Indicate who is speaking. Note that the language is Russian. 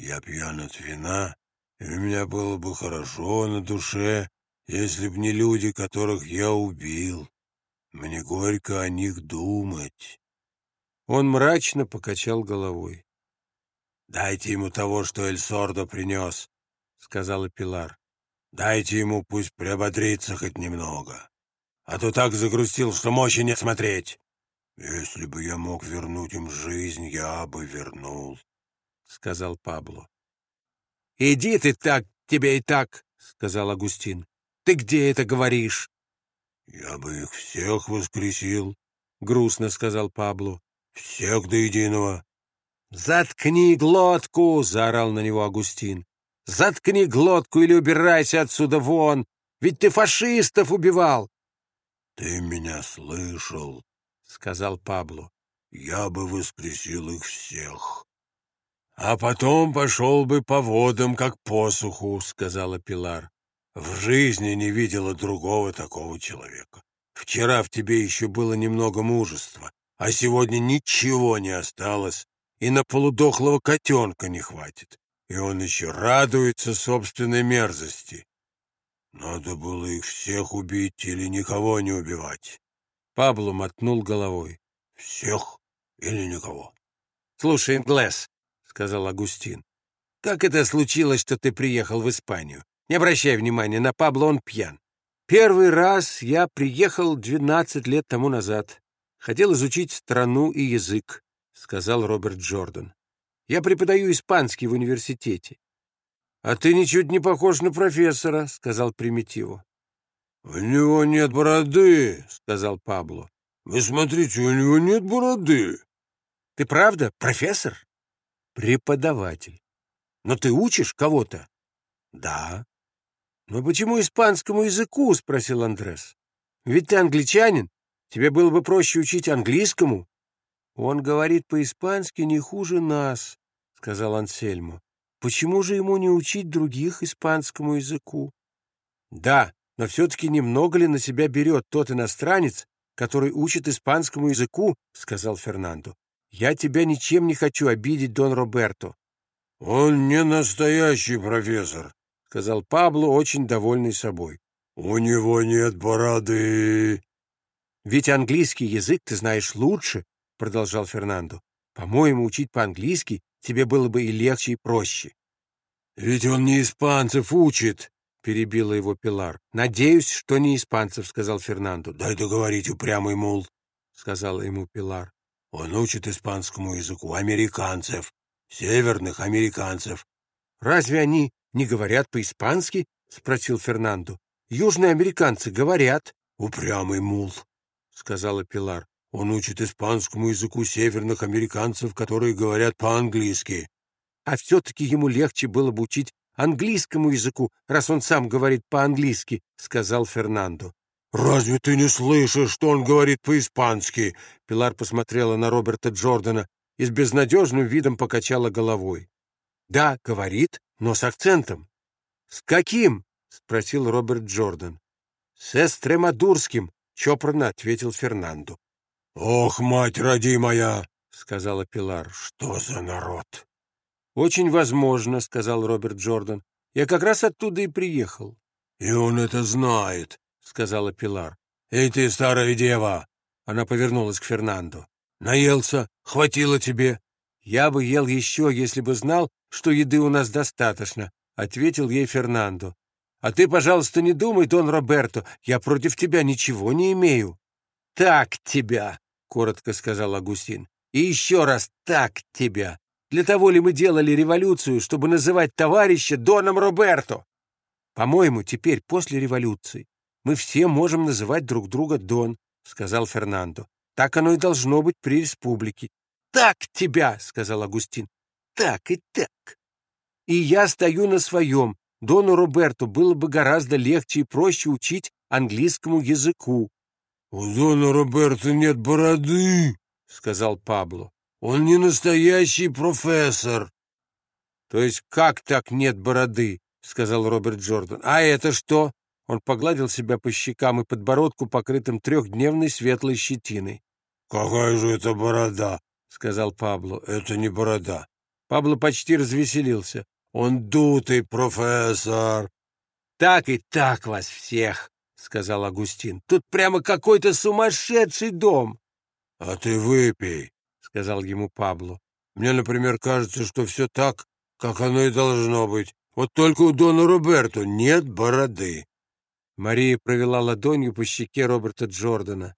Speaker 1: Я пьян от вина, и у меня было бы хорошо на душе, если б не люди, которых я убил. Мне горько о них думать».
Speaker 2: Он мрачно покачал головой.
Speaker 1: «Дайте ему того, что Эль Сордо принес», — сказала Пилар. «Дайте ему, пусть приободрится хоть немного. А то так загрустил, что мощи не смотреть. Если бы я мог вернуть им жизнь, я бы вернул», — сказал Пабло.
Speaker 2: «Иди ты так, тебе и так», — сказал Агустин. «Ты где это говоришь?»
Speaker 1: «Я бы их всех воскресил», —
Speaker 2: грустно сказал Пабло.
Speaker 1: «Всех до единого».
Speaker 2: «Заткни глотку!» — заорал на него Агустин. «Заткни глотку или убирайся отсюда вон! Ведь ты фашистов убивал!»
Speaker 1: «Ты меня слышал?» — сказал Пабло. «Я бы воскресил их всех». «А потом пошел бы по водам, как посуху», — сказала Пилар. «В жизни не видела другого такого человека. Вчера в тебе еще было немного мужества, а сегодня ничего не осталось, и на полудохлого котенка не хватит, и он еще радуется собственной мерзости. Надо было их всех убить или никого не убивать.
Speaker 2: Пабло мотнул головой.
Speaker 1: Всех или никого?
Speaker 2: Слушай, Инглес, — сказал Агустин, — как это случилось, что ты приехал в Испанию? Не обращай внимания на Пабло, он пьян. Первый раз я приехал двенадцать лет тому назад. Хотел изучить страну и язык. — сказал Роберт Джордан. «Я преподаю испанский в университете». «А ты ничуть не похож на профессора», — сказал Примитиву.
Speaker 1: «У него нет бороды», — сказал Пабло. «Вы смотрите, у него нет бороды».
Speaker 2: «Ты правда профессор?» «Преподаватель. Но ты учишь кого-то?»
Speaker 1: «Да».
Speaker 2: «Но почему испанскому языку?» — спросил Андрес. «Ведь ты англичанин. Тебе было бы проще учить английскому». «Он говорит по-испански не хуже нас», — сказал Ансельмо. «Почему же ему не учить других испанскому языку?» «Да, но все-таки немного ли на себя берет тот иностранец, который учит испанскому языку?» — сказал Фернандо. «Я тебя ничем не хочу обидеть, Дон Роберто».
Speaker 1: «Он не настоящий профессор», — сказал Пабло, очень довольный собой. «У него нет бороды».
Speaker 2: «Ведь английский язык ты знаешь лучше, — продолжал Фернандо. «По-моему, учить по-английски тебе было бы и легче, и проще».
Speaker 1: «Ведь он не испанцев учит», — перебила его Пилар.
Speaker 2: «Надеюсь, что не испанцев», — сказал Фернандо.
Speaker 1: «Дай договорить, упрямый мул», —
Speaker 2: сказала ему Пилар.
Speaker 1: «Он учит испанскому языку американцев, северных американцев».
Speaker 2: «Разве они не говорят по-испански?» — спросил Фернандо. «Южные американцы говорят».
Speaker 1: «Упрямый мул», — сказала Пилар. Он учит испанскому языку северных американцев, которые говорят по-английски.
Speaker 2: А все-таки ему легче было бы учить английскому языку, раз он сам говорит по-английски, — сказал Фернандо.
Speaker 1: «Разве ты не слышишь, что он говорит по-испански?»
Speaker 2: Пилар посмотрела на Роберта Джордана и с безнадежным видом покачала головой. «Да, говорит, но с акцентом». «С каким?» — спросил Роберт Джордан. «С эстремадурским», — чопорно ответил Фернандо.
Speaker 1: «Ох, мать родимая!» — сказала Пилар. «Что за народ?»
Speaker 2: «Очень возможно», — сказал Роберт Джордан. «Я как раз оттуда и приехал».
Speaker 1: «И он это знает», — сказала Пилар. «Эй ты, старая дева!» Она повернулась к Фернандо. «Наелся? Хватило тебе?»
Speaker 2: «Я бы ел еще, если бы знал, что еды у нас достаточно», — ответил ей Фернандо. «А ты, пожалуйста, не думай, Дон Роберто, я против тебя ничего не имею». «Так тебя!» — коротко сказал Агустин. «И еще раз так тебя! Для того ли мы делали революцию, чтобы называть товарища Доном Роберто? По-моему, теперь, после революции, мы все можем называть друг друга Дон», — сказал Фернандо. «Так оно и должно быть при республике». «Так тебя!» — сказал Агустин. «Так и так». «И я стою на своем. Дону Роберту было бы гораздо легче и проще учить английскому языку.
Speaker 1: «У Дона Роберта нет бороды», — сказал Пабло. «Он не настоящий профессор».
Speaker 2: «То есть как так нет бороды?» — сказал Роберт Джордан. «А это что?» Он погладил себя по щекам и подбородку, покрытым трехдневной светлой щетиной.
Speaker 1: «Какая же это борода?» — сказал Пабло. «Это не борода.
Speaker 2: Пабло почти развеселился.
Speaker 1: «Он дутый профессор!»
Speaker 2: «Так и так вас всех!» — сказал Агустин. «Тут прямо какой-то сумасшедший дом!»
Speaker 1: «А ты выпей!»
Speaker 2: — сказал ему Пабло.
Speaker 1: «Мне, например, кажется, что все так, как оно и должно быть. Вот только у Дона Роберто нет бороды».
Speaker 2: Мария провела ладонью по щеке Роберта Джордана.